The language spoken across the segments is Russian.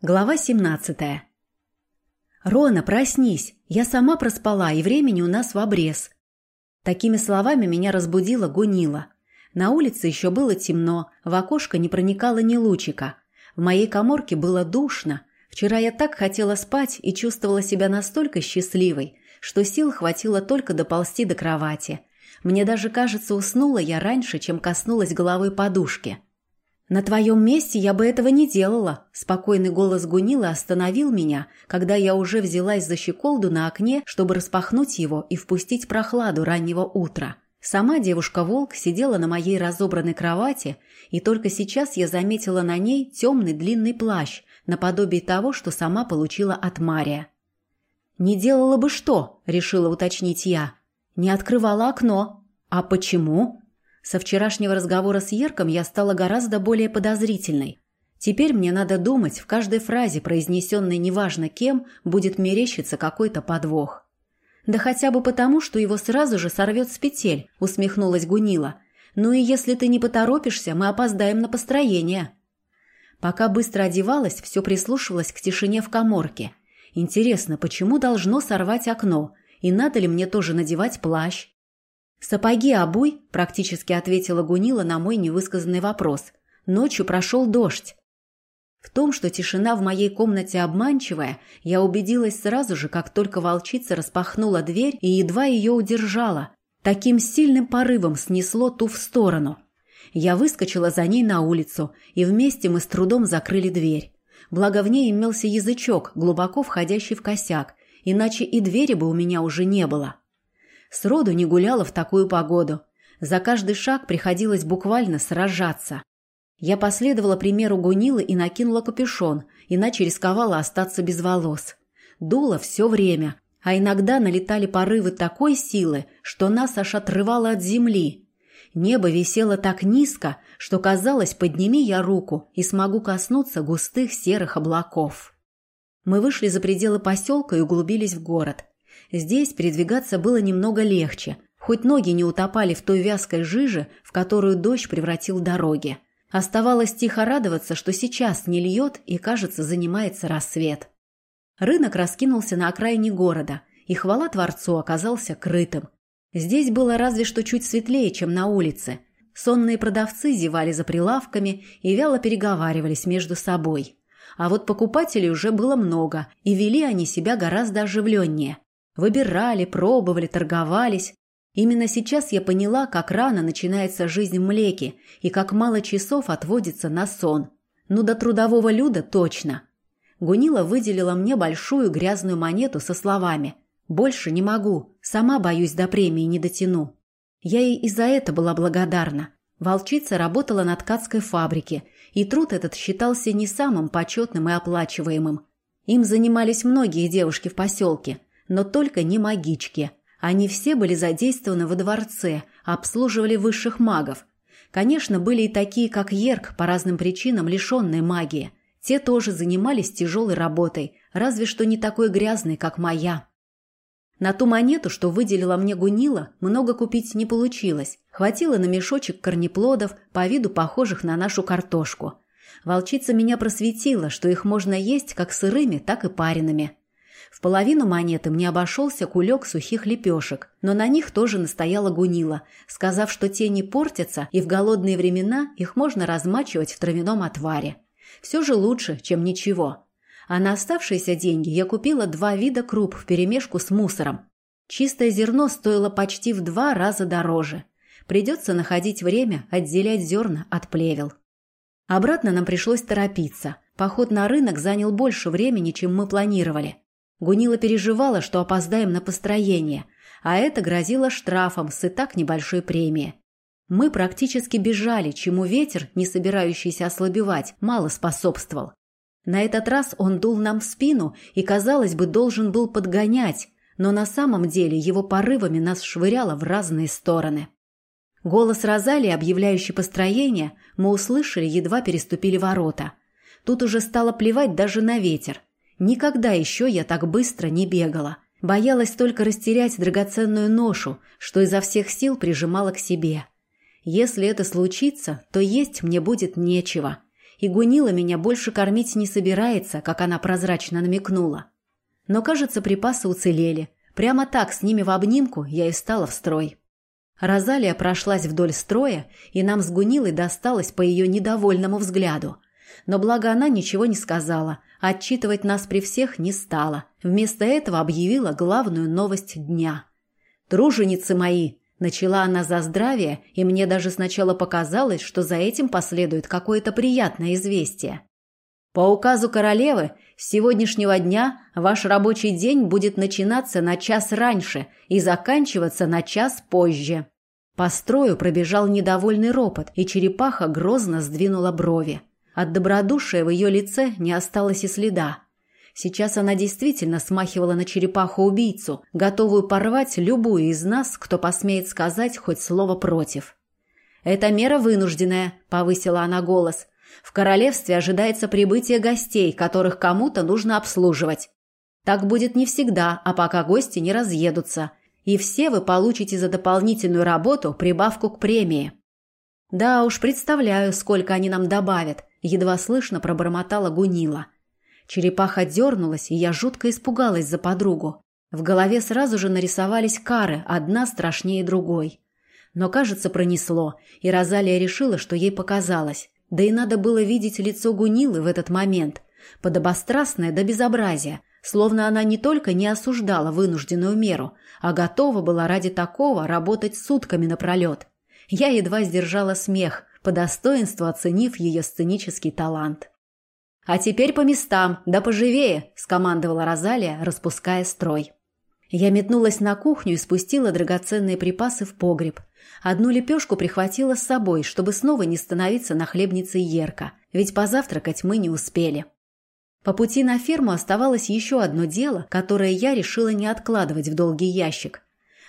Глава 17. «Рона, проснись! Я сама проспала, и времени у нас в обрез». Такими словами меня разбудила Гунила. На улице еще было темно, в окошко не проникало ни лучика. В моей коморке было душно. Вчера я так хотела спать и чувствовала себя настолько счастливой, что сил хватило только доползти до кровати. Мне даже кажется, уснула я раньше, чем коснулась головой подушки. «На твоем месте я бы этого не делала», – спокойный голос Гунила остановил меня, когда я уже взялась за щеколду на окне, чтобы распахнуть его и впустить прохладу раннего утра. Сама девушка-волк сидела на моей разобранной кровати, и только сейчас я заметила на ней темный длинный плащ, наподобие того, что сама получила от Мария. «Не делала бы что?» – решила уточнить я. «Не открывала окно». «А почему?» Со вчерашнего разговора с Ерком я стала гораздо более подозрительной. Теперь мне надо думать, в каждой фразе, произнесенной неважно кем, будет мерещиться какой-то подвох. «Да хотя бы потому, что его сразу же сорвет с петель», — усмехнулась Гунила. «Ну и если ты не поторопишься, мы опоздаем на построение». Пока быстро одевалась, все прислушивалась к тишине в коморке. Интересно, почему должно сорвать окно? И надо ли мне тоже надевать плащ? «Сапоги обуй», – практически ответила Гунила на мой невысказанный вопрос. «Ночью прошел дождь». В том, что тишина в моей комнате обманчивая, я убедилась сразу же, как только волчица распахнула дверь и едва ее удержала. Таким сильным порывом снесло ту в сторону. Я выскочила за ней на улицу, и вместе мы с трудом закрыли дверь. Благо в ней имелся язычок, глубоко входящий в косяк, иначе и двери бы у меня уже не было. Сроду не гуляла в такую погоду. За каждый шаг приходилось буквально сражаться. Я последовала примеру Гунилы и накинула капюшон, иначе рисковала остаться без волос. Дуло все время, а иногда налетали порывы такой силы, что нас аж отрывало от земли. Небо висело так низко, что казалось, подними я руку и смогу коснуться густых серых облаков. Мы вышли за пределы поселка и углубились в город. Здесь передвигаться было немного легче, хоть ноги не утопали в той вязкой жиже, в которую дождь превратил дороги. Оставалось тихо радоваться, что сейчас не льет и, кажется, занимается рассвет. Рынок раскинулся на окраине города, и хвала Творцу оказался крытым. Здесь было разве что чуть светлее, чем на улице. Сонные продавцы зевали за прилавками и вяло переговаривались между собой. А вот покупателей уже было много, и вели они себя гораздо оживленнее. Выбирали, пробовали, торговались. Именно сейчас я поняла, как рано начинается жизнь в млеке и как мало часов отводится на сон. Ну, до трудового люда точно. Гунила выделила мне большую грязную монету со словами «Больше не могу, сама боюсь до премии не дотяну». Я ей и за это была благодарна. Волчица работала на ткацкой фабрике, и труд этот считался не самым почетным и оплачиваемым. Им занимались многие девушки в поселке – но только не магички. Они все были задействованы во дворце, обслуживали высших магов. Конечно, были и такие, как Ерк, по разным причинам лишенные магии. Те тоже занимались тяжелой работой, разве что не такой грязной, как моя. На ту монету, что выделила мне Гунила, много купить не получилось. Хватило на мешочек корнеплодов, по виду похожих на нашу картошку. Волчица меня просветила, что их можно есть как сырыми, так и пареными. В половину монеты мне обошелся кулек сухих лепешек, но на них тоже настояла гунила, сказав, что те не портятся, и в голодные времена их можно размачивать в травяном отваре. Все же лучше, чем ничего. А на оставшиеся деньги я купила два вида круп вперемешку с мусором. Чистое зерно стоило почти в два раза дороже. Придется находить время отделять зерна от плевел. Обратно нам пришлось торопиться. Поход на рынок занял больше времени, чем мы планировали. Гунила переживала, что опоздаем на построение, а это грозило штрафом с и так небольшой премии. Мы практически бежали, чему ветер, не собирающийся ослабевать, мало способствовал. На этот раз он дул нам в спину и, казалось бы, должен был подгонять, но на самом деле его порывами нас швыряло в разные стороны. Голос Розалии, объявляющий построение, мы услышали, едва переступили ворота. Тут уже стало плевать даже на ветер. Никогда еще я так быстро не бегала. Боялась только растерять драгоценную ношу, что изо всех сил прижимала к себе. Если это случится, то есть мне будет нечего. и Гунила меня больше кормить не собирается, как она прозрачно намекнула. Но, кажется, припасы уцелели. Прямо так, с ними в обнимку, я и стала в строй. Розалия прошлась вдоль строя, и нам с Гунилой досталось по ее недовольному взгляду. Но благо она ничего не сказала, отчитывать нас при всех не стала. Вместо этого объявила главную новость дня. «Труженицы мои!» Начала она за здравие, и мне даже сначала показалось, что за этим последует какое-то приятное известие. По указу королевы, с сегодняшнего дня ваш рабочий день будет начинаться на час раньше и заканчиваться на час позже. По строю пробежал недовольный ропот, и черепаха грозно сдвинула брови. От добродушия в ее лице не осталось и следа. Сейчас она действительно смахивала на черепаху-убийцу, готовую порвать любую из нас, кто посмеет сказать хоть слово против. «Это мера вынужденная», — повысила она голос. «В королевстве ожидается прибытие гостей, которых кому-то нужно обслуживать. Так будет не всегда, а пока гости не разъедутся. И все вы получите за дополнительную работу прибавку к премии». «Да уж, представляю, сколько они нам добавят», — едва слышно пробормотала Гунила. — Черепаха дернулась, и я жутко испугалась за подругу. В голове сразу же нарисовались кары, одна страшнее другой. Но, кажется, пронесло, и Розалия решила, что ей показалось. Да и надо было видеть лицо Гунилы в этот момент. Подобострастное до безобразия, словно она не только не осуждала вынужденную меру, а готова была ради такого работать сутками напролет. Я едва сдержала смех, по достоинству оценив ее сценический талант. «А теперь по местам, да поживее!» – скомандовала Розалия, распуская строй. Я метнулась на кухню и спустила драгоценные припасы в погреб. Одну лепешку прихватила с собой, чтобы снова не становиться на хлебнице Ерка, ведь позавтракать мы не успели. По пути на ферму оставалось еще одно дело, которое я решила не откладывать в долгий ящик.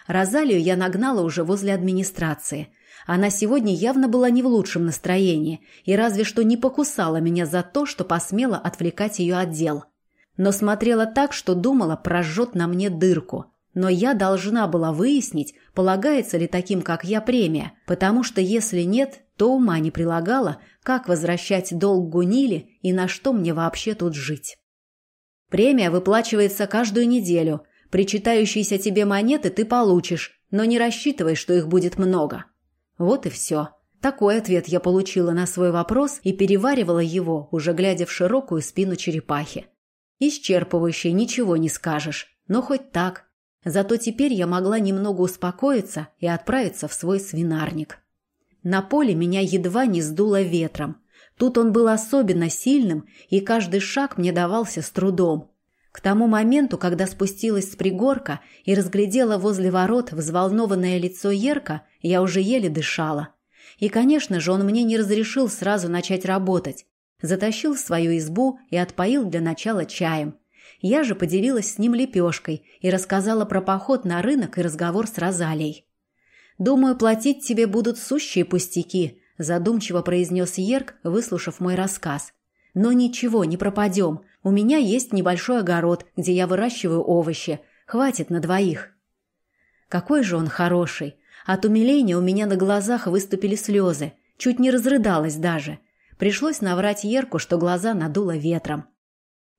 Розалию я нагнала уже возле администрации – она сегодня явно была не в лучшем настроении и разве что не покусала меня за то, что посмела отвлекать ее от дел. Но смотрела так, что думала, прожжет на мне дырку. Но я должна была выяснить, полагается ли таким, как я, премия, потому что если нет, то ума не прилагала, как возвращать долг Гуниле и на что мне вообще тут жить. Премия выплачивается каждую неделю. Причитающиеся тебе монеты ты получишь, но не рассчитывай, что их будет много. Вот и все. Такой ответ я получила на свой вопрос и переваривала его, уже глядя в широкую спину черепахи. Исчерпывающе ничего не скажешь, но хоть так. Зато теперь я могла немного успокоиться и отправиться в свой свинарник. На поле меня едва не сдуло ветром. Тут он был особенно сильным, и каждый шаг мне давался с трудом. К тому моменту, когда спустилась с пригорка и разглядела возле ворот взволнованное лицо Ерка, я уже еле дышала. И, конечно же, он мне не разрешил сразу начать работать. Затащил в свою избу и отпоил для начала чаем. Я же поделилась с ним лепешкой и рассказала про поход на рынок и разговор с Розалией. «Думаю, платить тебе будут сущие пустяки», задумчиво произнес Ерк, выслушав мой рассказ. «Но ничего, не пропадем. У меня есть небольшой огород, где я выращиваю овощи. Хватит на двоих». Какой же он хороший. От умиления у меня на глазах выступили слезы. Чуть не разрыдалась даже. Пришлось наврать Ерку, что глаза надуло ветром.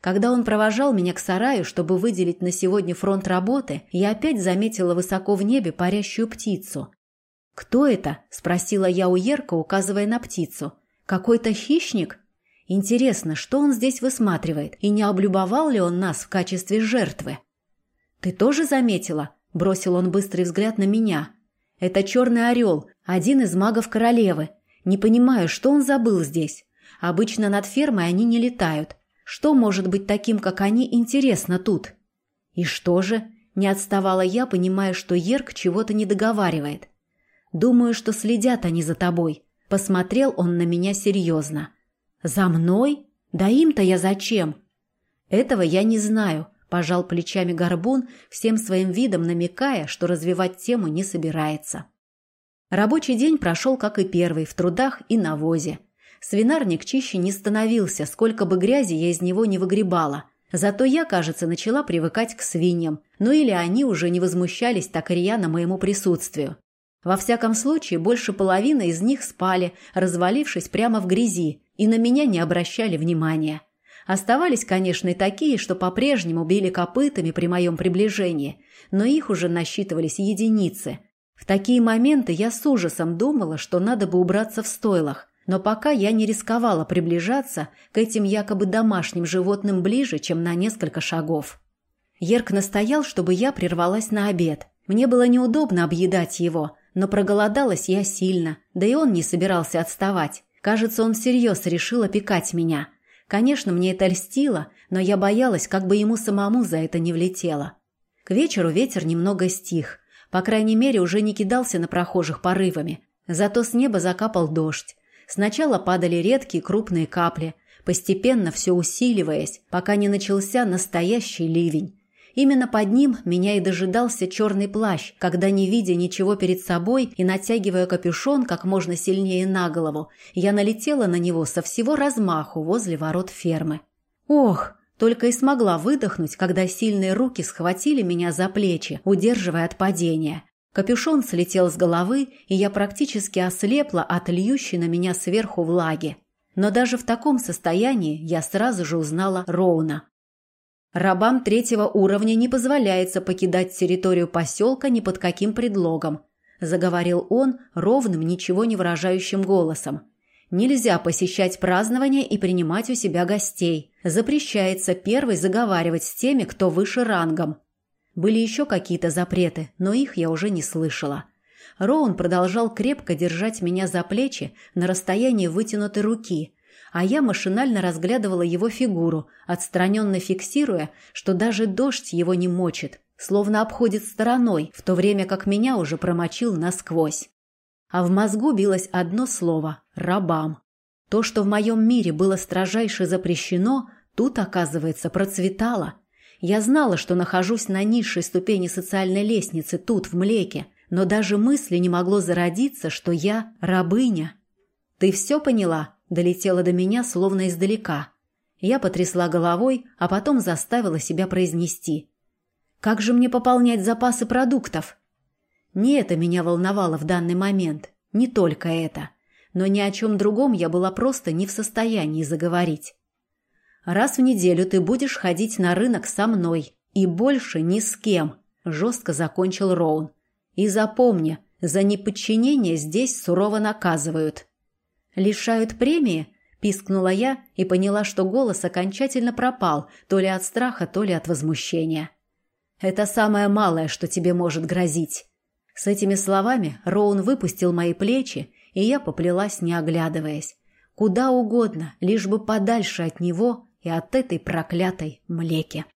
Когда он провожал меня к сараю, чтобы выделить на сегодня фронт работы, я опять заметила высоко в небе парящую птицу. «Кто это?» – спросила я у Ерка, указывая на птицу. «Какой-то хищник?» Интересно, что он здесь высматривает, и не облюбовал ли он нас в качестве жертвы? «Ты тоже заметила?» – бросил он быстрый взгляд на меня. «Это черный орел, один из магов королевы. Не понимаю, что он забыл здесь. Обычно над фермой они не летают. Что может быть таким, как они, интересно тут?» «И что же?» – не отставала я, понимая, что Ерк чего-то не договаривает. «Думаю, что следят они за тобой». Посмотрел он на меня серьезно. «За мной? Да им-то я зачем?» «Этого я не знаю», – пожал плечами горбун, всем своим видом намекая, что развивать тему не собирается. Рабочий день прошел, как и первый, в трудах и навозе. Свинарник чище не становился, сколько бы грязи я из него не выгребала. Зато я, кажется, начала привыкать к свиньям, ну или они уже не возмущались так рьяно моему присутствию. Во всяком случае, больше половины из них спали, развалившись прямо в грязи, и на меня не обращали внимания. Оставались, конечно, и такие, что по-прежнему били копытами при моем приближении, но их уже насчитывались единицы. В такие моменты я с ужасом думала, что надо бы убраться в стойлах, но пока я не рисковала приближаться к этим якобы домашним животным ближе, чем на несколько шагов. Ерк настоял, чтобы я прервалась на обед. Мне было неудобно объедать его, но проголодалась я сильно, да и он не собирался отставать. Кажется, он всерьез решил опекать меня. Конечно, мне это льстило, но я боялась, как бы ему самому за это не влетело. К вечеру ветер немного стих. По крайней мере, уже не кидался на прохожих порывами. Зато с неба закапал дождь. Сначала падали редкие крупные капли, постепенно все усиливаясь, пока не начался настоящий ливень. Именно под ним меня и дожидался черный плащ, когда, не видя ничего перед собой и натягивая капюшон как можно сильнее на голову, я налетела на него со всего размаху возле ворот фермы. Ох, только и смогла выдохнуть, когда сильные руки схватили меня за плечи, удерживая от падения. Капюшон слетел с головы, и я практически ослепла от льющей на меня сверху влаги. Но даже в таком состоянии я сразу же узнала Роуна. Рабам третьего уровня не позволяется покидать территорию поселка ни под каким предлогом, заговорил он ровным, ничего не выражающим голосом. Нельзя посещать празднования и принимать у себя гостей. Запрещается первой заговаривать с теми, кто выше рангом. Были еще какие-то запреты, но их я уже не слышала. Роун продолжал крепко держать меня за плечи на расстоянии вытянутой руки, а я машинально разглядывала его фигуру, отстраненно фиксируя, что даже дождь его не мочит, словно обходит стороной, в то время как меня уже промочил насквозь. А в мозгу билось одно слово – рабам. То, что в моем мире было строжайше запрещено, тут, оказывается, процветало. Я знала, что нахожусь на низшей ступени социальной лестницы тут, в Млеке, но даже мысли не могло зародиться, что я рабыня. «Ты все поняла?» Долетело до меня словно издалека. Я потрясла головой, а потом заставила себя произнести. «Как же мне пополнять запасы продуктов?» Не это меня волновало в данный момент, не только это. Но ни о чем другом я была просто не в состоянии заговорить. «Раз в неделю ты будешь ходить на рынок со мной, и больше ни с кем», – жестко закончил Роун. «И запомни, за неподчинение здесь сурово наказывают». «Лишают премии?» – пискнула я и поняла, что голос окончательно пропал, то ли от страха, то ли от возмущения. «Это самое малое, что тебе может грозить». С этими словами Роун выпустил мои плечи, и я поплелась, не оглядываясь. Куда угодно, лишь бы подальше от него и от этой проклятой млеки.